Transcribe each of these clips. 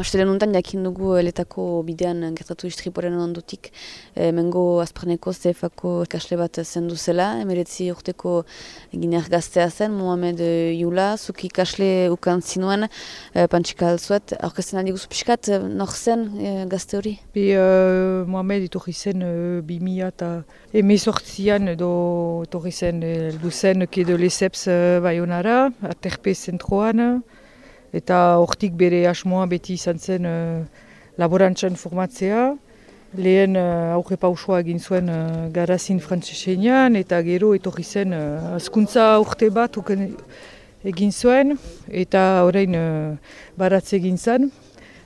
Astelen nuntan jakin dugu eletako bidean gertatu istriporen ondutik e, mengo azparneko zefako kasle bat zendu zela, emeretzi urteko giner gaztea zen, Mohamed Yula, zuki kasle ukan zinuen, e, pantxika alzuet, aurkezten aldi guzu pixkat, nor zen e, gazte hori? Bi uh, Mohamed etorri zen uh, bi mila eta emezortzian edo etorri zen eldu zen kedo leseps uh, baionara, aterpe zentroan, eta hortik bere asmoa beti izan zen uh, laborantzan formatzea. Lehen uh, aurre pausua egin zuen uh, garazin frantzesenean eta gero etorri zen uh, askuntza urte bat egin zuen eta orain uh, baratze egin zen.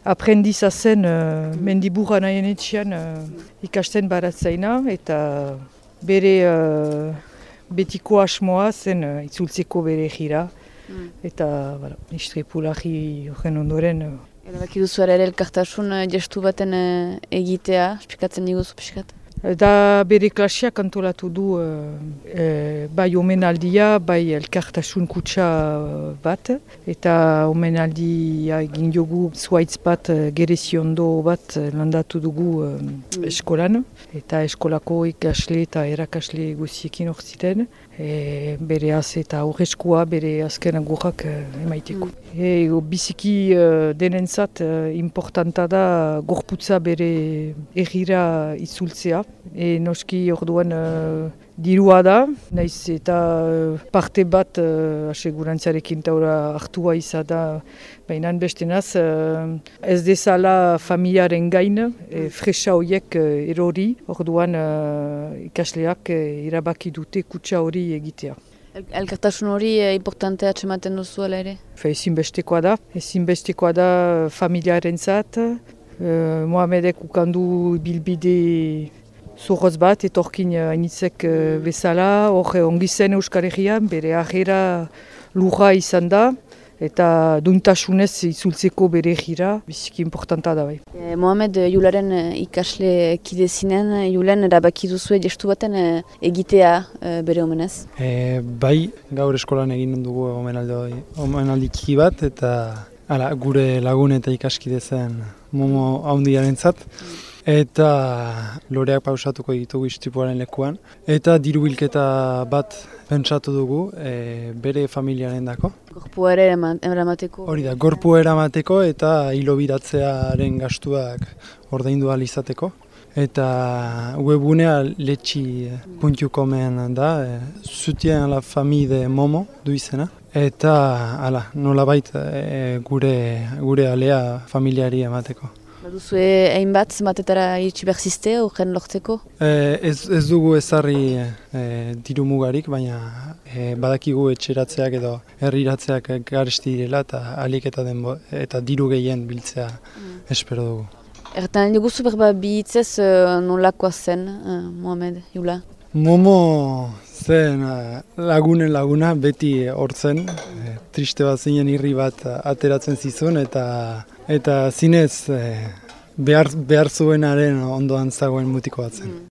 Aprendiza zen uh, mendiburra nahien etxian uh, ikasten baratzaina eta bere uh, betiko asmoa zen uh, itzultzeko bere gira. Mm. Eta, bara, istripulari horren ondoren... Erabaki duzu ere elkartasun gestu baten egitea, espikatzen diguzu piskat? Da bere klasia kantolatu du e, bai omenaldia, bai elkartasun kutsa bat. Eta omenaldia egin jogu zuaitz bat, gereziondo bat landatu dugu mm. eskolan. Eta eskolako ikasle eta erakasle guziekin hor ziren. E, bere az eta horrezkoa bere azken agurrak emaiteko. Mm. E, biziki uh, denentzat importanta da gorputza bere egira itzultzea. E, noski orduan uh, dirua da, naiz eta uh, parte bat uh, asegurantzarekin taura hartua izan da, baina beste naz, uh, ez dezala familiaren gain, e, fresa horiek uh, erori, orduan uh, ikasleak uh, irabaki dute kutsa hori egitea. Elkartasun hori e, importantea atxematen duzu ere? Ezin bestekoa da, ezin bestekoa da familiaren zat. Uh, Mohamedek ukandu bilbide Zurroz bat, etorkin hainitzek uh, bezala, hor ongi zen Euskal Herrian, bere ahera lurra izan da, eta duntasunez itzultzeko bere gira, biziki importanta da bai. E, Mohamed Jularen ikasle kide zinen, Julen erabaki duzu gestu baten egitea bere omenez? E, bai, gaur eskolan egin dugu omenaldi, omenaldi bat, eta ala, gure lagun eta ikaskide zen momo haundiaren zat. Mm eta loreak pausatuko ditugu istipuaren lekuan. Eta diru bilketa bat pentsatu dugu e, bere familiaren dako. Gorpu ere eramateko? Hori da, gorpu eramateko eta hilo bidatzearen gastuak ordaindu izateko. Eta webunea letxi puntiu komen da, e, zutien la famide momo du izena. Eta, ala, nola baita e, gure, gure alea familiari emateko. Baduzu egin bat, matetara itxi berzizte, horren lortzeko? E, ez, ez dugu ezarri e, diru mugarik, baina e, badakigu etxeratzeak edo herriratzeak garesti direla eta alik eta, denbo, eta diru gehien biltzea mm. espero dugu. Ertan guzu berba bi hitzez nolakoa zen, uh, Mohamed, Jula? Momo zen lagunen laguna beti hortzen, e, triste bat zinen irri bat ateratzen zizun eta Eta zinez eh, behar, behar zuenaren ondoan zagoen mutiko batzen. Mm.